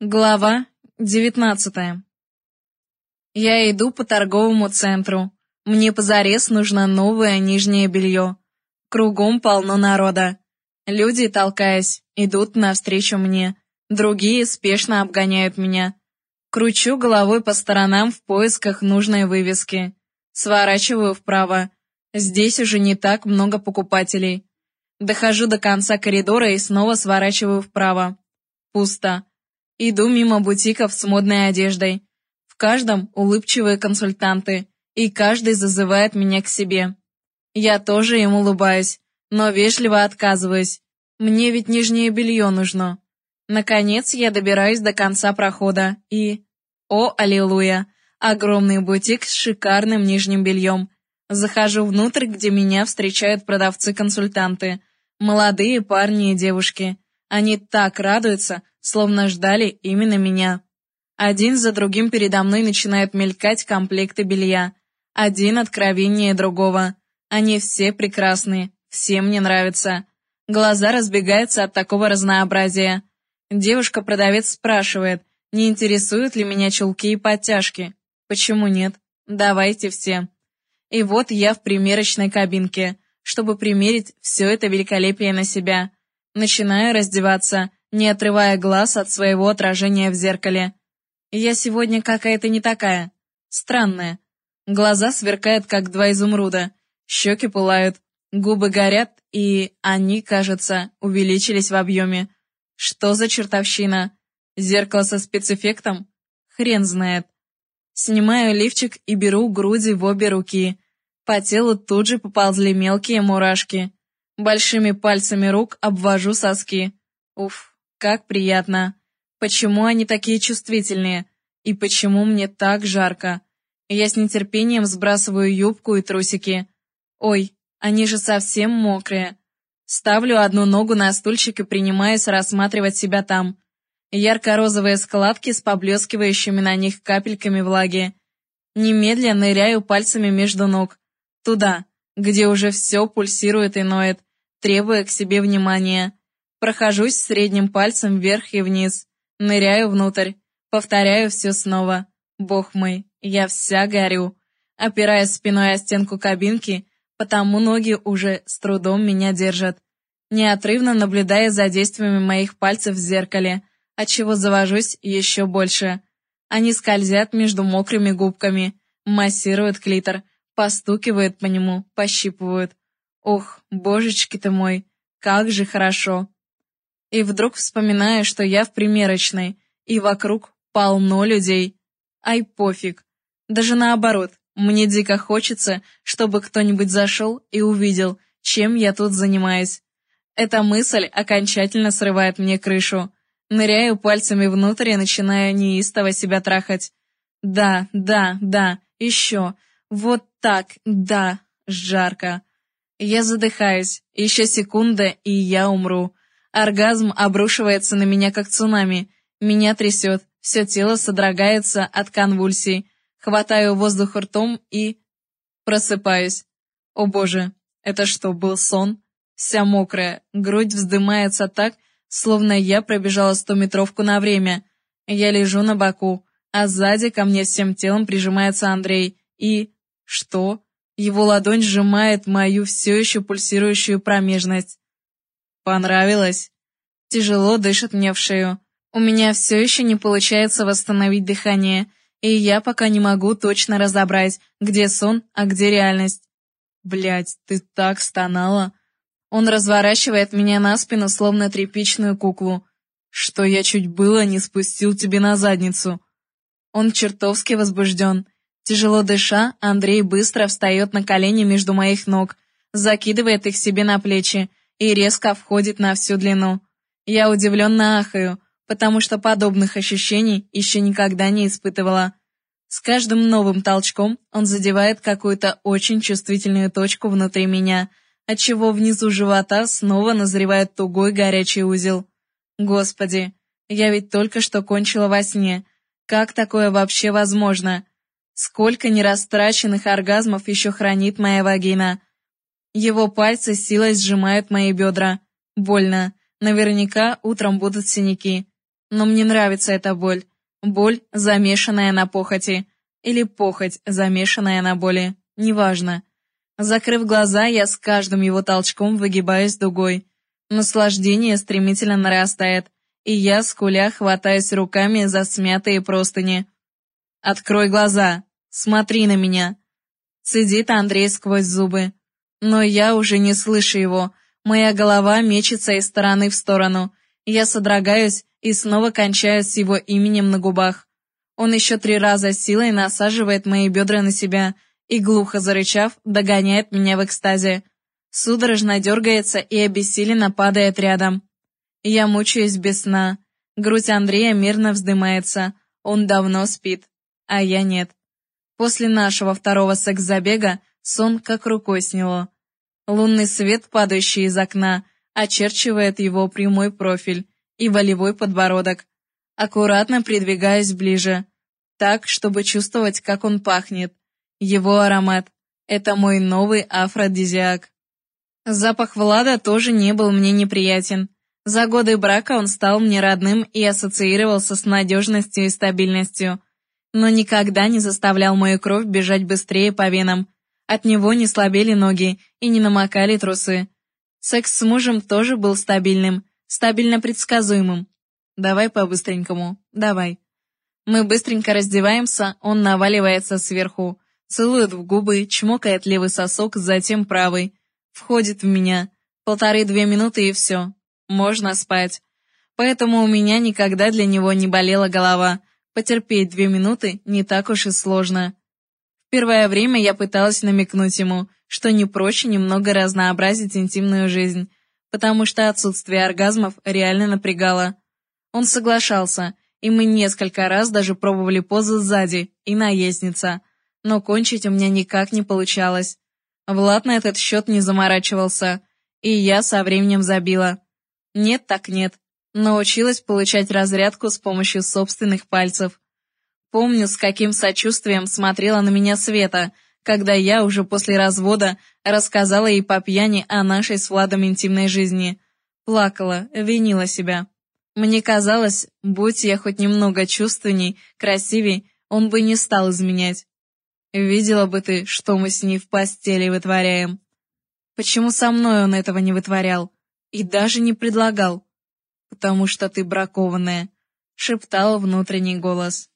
Глава девятнадцатая. Я иду по торговому центру. Мне позарез нужно новое нижнее белье. Кругом полно народа. Люди, толкаясь, идут навстречу мне. Другие спешно обгоняют меня. Кручу головой по сторонам в поисках нужной вывески. Сворачиваю вправо. Здесь уже не так много покупателей. Дохожу до конца коридора и снова сворачиваю вправо. Пусто. Иду мимо бутиков с модной одеждой. В каждом улыбчивые консультанты, и каждый зазывает меня к себе. Я тоже им улыбаюсь, но вежливо отказываюсь. Мне ведь нижнее белье нужно. Наконец я добираюсь до конца прохода и... О, аллилуйя! Огромный бутик с шикарным нижним бельем. Захожу внутрь, где меня встречают продавцы-консультанты. Молодые парни и девушки. Они так радуются, словно ждали именно меня. Один за другим передо мной начинают мелькать комплекты белья. Один откровеннее другого. Они все прекрасные, все мне нравятся. Глаза разбегаются от такого разнообразия. Девушка-продавец спрашивает, не интересуют ли меня чулки и подтяжки. Почему нет? Давайте все. И вот я в примерочной кабинке, чтобы примерить все это великолепие на себя. Начинаю раздеваться, не отрывая глаз от своего отражения в зеркале. Я сегодня какая-то не такая. Странная. Глаза сверкают, как два изумруда. Щеки пылают, губы горят, и они, кажется, увеличились в объеме. Что за чертовщина? Зеркало со спецэффектом? Хрен знает. Снимаю лифчик и беру груди в обе руки. По телу тут же поползли мелкие мурашки. Большими пальцами рук обвожу соски. Уф, как приятно. Почему они такие чувствительные? И почему мне так жарко? Я с нетерпением сбрасываю юбку и трусики. Ой, они же совсем мокрые. Ставлю одну ногу на стульчик и принимаюсь рассматривать себя там. Ярко-розовые складки с поблескивающими на них капельками влаги. Немедленно ныряю пальцами между ног. Туда, где уже все пульсирует и ноет, требуя к себе внимания. Прохожусь средним пальцем вверх и вниз, ныряю внутрь, повторяю все снова. Бог мой, я вся горю. Опираясь спиной о стенку кабинки, потому ноги уже с трудом меня держат. Неотрывно наблюдая за действиями моих пальцев в зеркале, отчего завожусь еще больше. Они скользят между мокрыми губками, массируют клитор, постукивают по нему, пощипывают. Ох, божечки ты мой, как же хорошо. И вдруг вспоминаю, что я в примерочной, и вокруг полно людей. Ай, пофиг. Даже наоборот, мне дико хочется, чтобы кто-нибудь зашел и увидел, чем я тут занимаюсь. Эта мысль окончательно срывает мне крышу. Ныряю пальцами внутрь и начинаю неистово себя трахать. Да, да, да, еще. Вот так, да, жарко. Я задыхаюсь. Еще секунда, и я умру. Оргазм обрушивается на меня, как цунами. Меня трясет, все тело содрогается от конвульсий. Хватаю воздух ртом и... Просыпаюсь. О боже, это что, был сон? Вся мокрая, грудь вздымается так, словно я пробежала стометровку на время. Я лежу на боку, а сзади ко мне всем телом прижимается Андрей. И... Что? Его ладонь сжимает мою все еще пульсирующую промежность. Понравилось? Тяжело дышит мне в шею. У меня все еще не получается восстановить дыхание, и я пока не могу точно разобрать, где сон, а где реальность. Блять, ты так стонала. Он разворачивает меня на спину, словно тряпичную куклу. Что я чуть было не спустил тебе на задницу. Он чертовски возбужден. Тяжело дыша, Андрей быстро встает на колени между моих ног, закидывает их себе на плечи и резко входит на всю длину. Я удивленно ахаю, потому что подобных ощущений еще никогда не испытывала. С каждым новым толчком он задевает какую-то очень чувствительную точку внутри меня, отчего внизу живота снова назревает тугой горячий узел. Господи, я ведь только что кончила во сне. Как такое вообще возможно? Сколько нерастраченных оргазмов еще хранит моя вагина? Его пальцы силой сжимают мои бедра. Больно. Наверняка утром будут синяки. Но мне нравится эта боль. Боль, замешанная на похоти. Или похоть, замешанная на боли. Неважно. Закрыв глаза, я с каждым его толчком выгибаюсь дугой. Наслаждение стремительно нарастает, и я, скуля, хватаюсь руками за смятые простыни. «Открой глаза! Смотри на меня!» Цедит Андрей сквозь зубы. Но я уже не слышу его. Моя голова мечется из стороны в сторону. Я содрогаюсь и снова кончаю с его именем на губах. Он еще три раза силой насаживает мои бедра на себя и, глухо зарычав, догоняет меня в экстазе. Судорожно дергается и обессиленно падает рядом. Я мучаюсь без сна. Грудь Андрея мирно вздымается. Он давно спит, а я нет. После нашего второго секс-забега сон как рукой сняло. Лунный свет, падающий из окна, очерчивает его прямой профиль и волевой подбородок. Аккуратно придвигаюсь ближе, так, чтобы чувствовать, как он пахнет. Его аромат — это мой новый афродизиак. Запах Влада тоже не был мне неприятен. За годы брака он стал мне родным и ассоциировался с надежностью и стабильностью, но никогда не заставлял мою кровь бежать быстрее по венам. От него не слабели ноги и не намокали трусы. Секс с мужем тоже был стабильным, стабильно предсказуемым. Давай по-быстренькому, давай. Мы быстренько раздеваемся, он наваливается сверху, целует в губы, чмокает левый сосок, затем правый, входит в меня. Полторы-две минуты и все. Можно спать. Поэтому у меня никогда для него не болела голова. Потерпеть две минуты не так уж и сложно. Первое время я пыталась намекнуть ему, что не проще немного разнообразить интимную жизнь, потому что отсутствие оргазмов реально напрягало. Он соглашался, и мы несколько раз даже пробовали позы сзади и наездница, но кончить у меня никак не получалось. Влад на этот счет не заморачивался, и я со временем забила. Нет так нет. Научилась получать разрядку с помощью собственных пальцев. Помню, с каким сочувствием смотрела на меня Света, когда я уже после развода рассказала ей по пьяни о нашей с Владом интимной жизни. Плакала, винила себя. Мне казалось, будь я хоть немного чувственней, красивей, он бы не стал изменять. Видела бы ты, что мы с ней в постели вытворяем. Почему со мной он этого не вытворял? И даже не предлагал? Потому что ты бракованная, шептал внутренний голос.